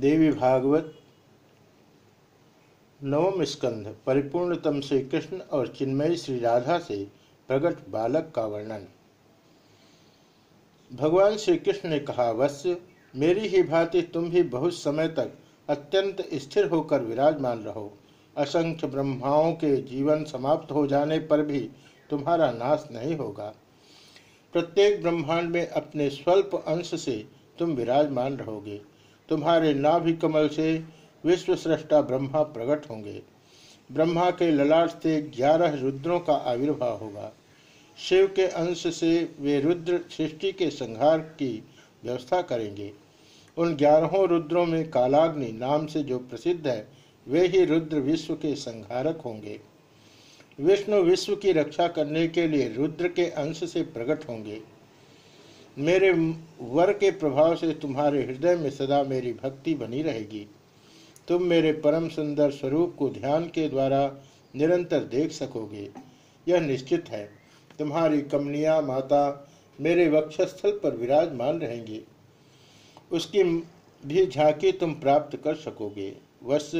देवी भागवत नवम स्कंध, परिपूर्णतम श्री कृष्ण और चिन्मयी श्री राधा से प्रकट बालक का वर्णन। भगवान श्री कृष्ण ने कहा, वत्स, मेरी ही भांति तुम भी बहुत समय तक अत्यंत स्थिर होकर विराजमान रहो। असंख्य ब्रह्माओं के जीवन समाप्त हो जाने पर भी तुम्हारा नाश नहीं होगा। प्रत्येक ब्रह्मांड में अपने स्वल्प अंश से तुम विराजमान रहोगे। तुम्हारे नाभि कमल से विश्व सृष्टा ब्रह्मा प्रकट होंगे। ब्रह्मा के ललाट से ग्यारह रुद्रों का आविर्भाव होगा। शिव के अंश से वे रुद्र सृष्टि के संहार की व्यवस्था करेंगे। उन ग्यारहों रुद्रों में कालाग्नि नाम से जो प्रसिद्ध है, वे ही रुद्र विश्व के संहारक होंगे। विष्णु विश्व की रक्षा करने के लिए रुद्र के अंश से प्रकट होंगे। मेरे वर के प्रभाव से तुम्हारे हृदय में सदा मेरी भक्ति बनी रहेगी। तुम मेरे परम सुंदर स्वरूप को ध्यान के द्वारा निरंतर देख सकोगे। यह निश्चित है। तुम्हारी कमनिया माता मेरे वक्षस्थल पर विराजमान रहेंगी। उसकी भी झांकी तुम प्राप्त कर सकोगे। वश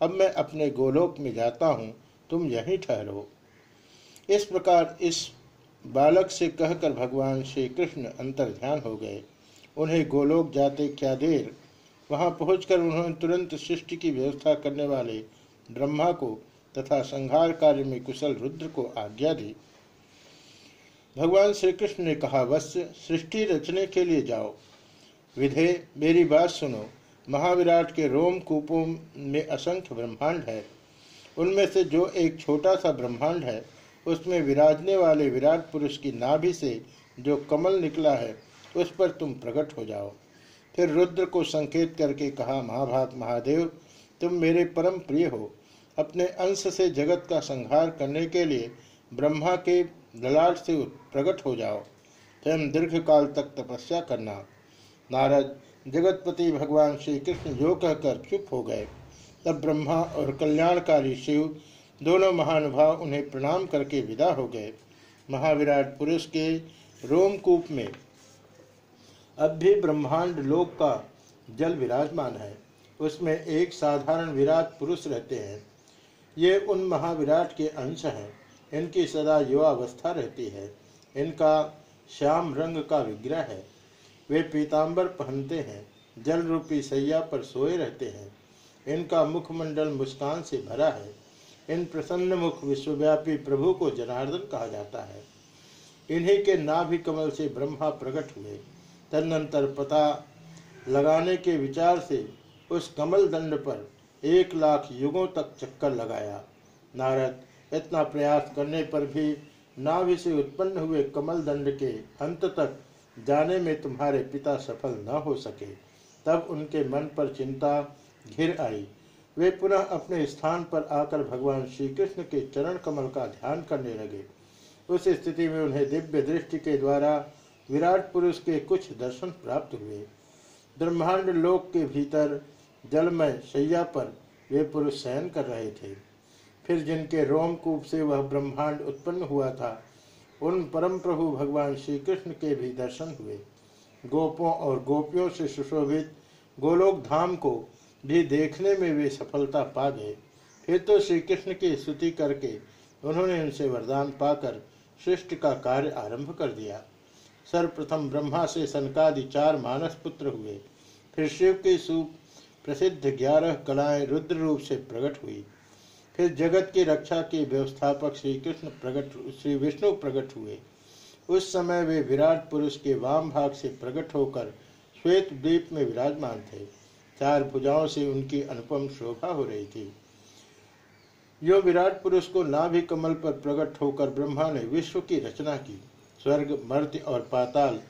अब मैं अपने गोलोक में जाता हूँ। तुम यहीं ठहरो। इस प्रकार इस बालक से कहकर भगवान श्री कृष्ण अंतर ध्यान हो गए। उन्हें गोलोक जाते क्या देर? वहाँ पहुंचकर उन्होंने तुरंत सृष्टि की व्यवस्था करने वाले ब्रह्मा को तथा संहार कार्य में कुशल रुद्र को आज्ञा दी। भगवान श्री कृष्ण ने कहा वत्स्य सृष्टि रचने के लिए जाओ। विधे, मेरी बात सुनो। महाविराट के रोम कूपों में असंख्य ब्रह्मांड है। उनमें से जो एक छोटा सा ब्रह्मांड है उसमें विराजने वाले विराट पुरुष की नाभि से जो कमल निकला है, उस पर तुम प्रकट हो जाओ। फिर रुद्र को संकेत करके कहा महाभाग महादेव, तुम मेरे परम प्रिय हो। अपने अंश से जगत का संहार करने के लिए ब्रह्मा के ललाट से प्रकट हो जाओ। स्वयं दीर्घ काल तक तपस्या करना। नारद, जगतपति भगवान श्री कृष्ण जो कहकर चुप हो गए। तब ब्रह्मा और कल्याणकारी शिव दोनों महानुभाव उन्हें प्रणाम करके विदा हो गए। महाविराट पुरुष के रोमकूप में। अब भी ब्रह्मांड लोक का जल विराजमान है। उसमें एक साधारण विराट पुरुष रहते हैं। ये उन महाविराट के अंश हैं। इनकी सदा युवावस्था रहती है। इनका श्याम रंग का विग्रह है। वे पीताम्बर पहनते हैं। जल रूपी सैया पर सोए रहते हैं। इनका मुखमंडल मुस्कान से भरा है। इन प्रसन्न मुख विश्वव्यापी प्रभु को जनार्दन कहा जाता है। इन्हीं के नाभि कमल से ब्रह्मा प्रकट हुए। तदनंतर पता लगाने के विचार से उस कमल दंड पर एक लाख युगों तक चक्कर लगाया। नारद, इतना प्रयास करने पर भी नाभि से उत्पन्न हुए कमल दंड के अंत तक जाने में तुम्हारे पिता सफल न हो सके। तब उनके मन पर चिंता घिर आई। वे पुनः अपने स्थान पर आकर भगवान श्री कृष्ण के चरण कमल का ध्यान करने लगे। उस स्थिति में उन्हें दिव्य दृष्टि के द्वारा विराट पुरुष के कुछ दर्शन प्राप्त हुए। ब्रह्मांड लोक के भीतर जलमय शैया पर वे पुरुष शयन कर रहे थे। फिर जिनके रोमकूप से वह ब्रह्मांड उत्पन्न हुआ था, उन परम प्रभु भगवान श्री कृष्ण के भी दर्शन हुए। गोपों और गोपियों से सुशोभित गोलोक धाम को भी देखने में वे सफलता पा गए। फिर तो श्री कृष्ण की स्तुति करके उन्होंने उनसे वरदान पाकर सृष्टि का कार्य आरंभ कर दिया। सर्वप्रथम ब्रह्मा से सनकादि चार मानस पुत्र हुए। फिर शिव की प्रसिद्ध ग्यारह कलाएँ रुद्र रूप से प्रकट हुई। फिर जगत की रक्षा के व्यवस्थापक श्री कृष्ण प्रकट श्री विष्णु प्रकट हुए। उस समय वे विराट पुरुष के वाम भाग से प्रकट होकर श्वेत द्वीप में विराजमान थे। चार भुजाओं से उनकी अनुपम शोभा हो रही थी। यो विराट पुरुष को नाभि कमल पर प्रकट होकर ब्रह्मा ने विश्व की रचना की। स्वर्ग मर्त्य और पाताल,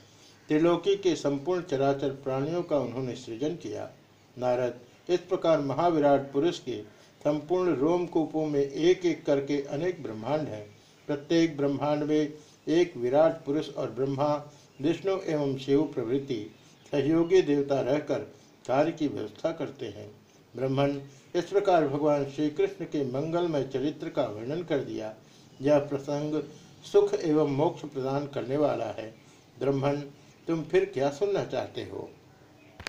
त्रिलोकी के संपूर्ण चराचर प्राणियों का उन्होंने सृजन किया। नारद, इस प्रकार महाविराट पुरुष के संपूर्ण रोमकूपों में एक एक करके अनेक ब्रह्मांड हैं। प्रत्येक ब्रह्मांड में एक विराट पुरुष और ब्रह्मा, विष्णु एवं शिव प्रवृत्ति सहयोगी देवता रहकर कार्य की व्यवस्था करते हैं। ब्रह्मण इस प्रकार भगवान श्री कृष्ण के मंगलमय चरित्र का वर्णन कर दिया। यह प्रसंग सुख एवं मोक्ष प्रदान करने वाला है। ब्रह्मण तुम फिर क्या सुनना चाहते हो?